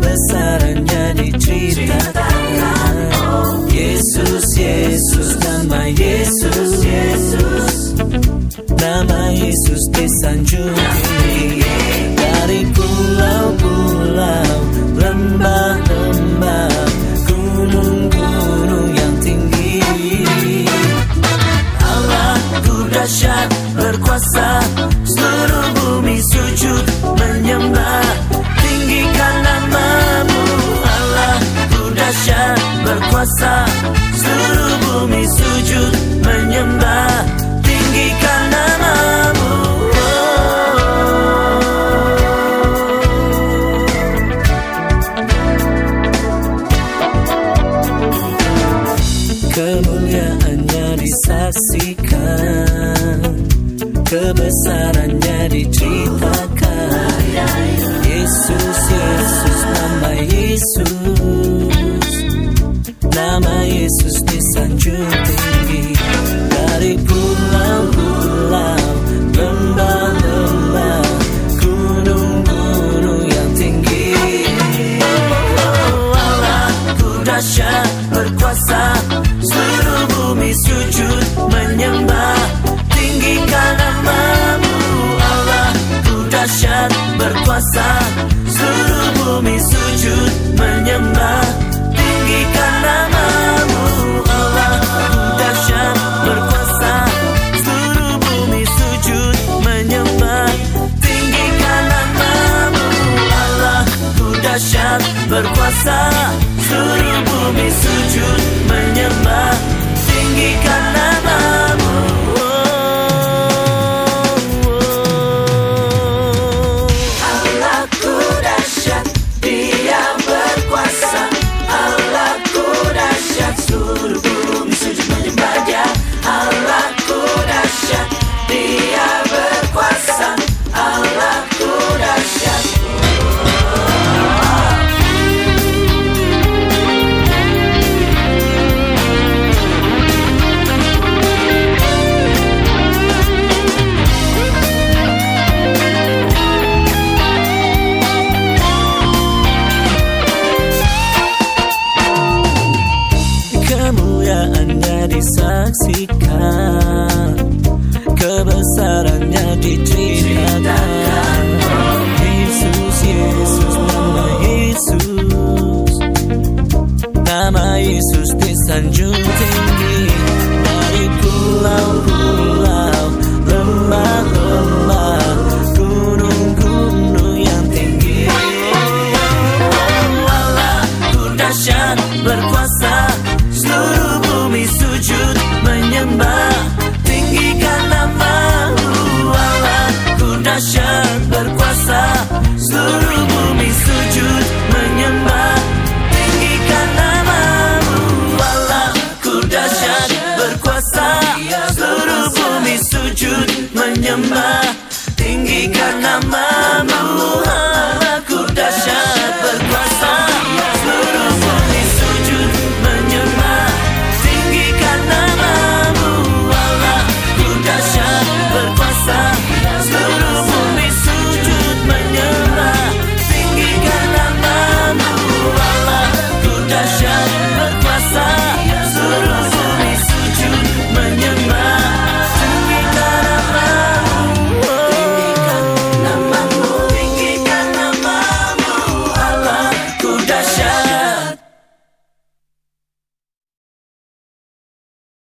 kebesarannya diceritakan. Yesus, Yesus, nama Yesus, Yesus Nama Yesus disanjungkan saksikan. Kebesarannya di cerita berkuasa. Seluruh bumi sujud menyembah keindahannya disaksikan Kebesarannya diceritakan oh, Yesus, Yesus, nama Yesus. Nama Yesus disanjung. tinggi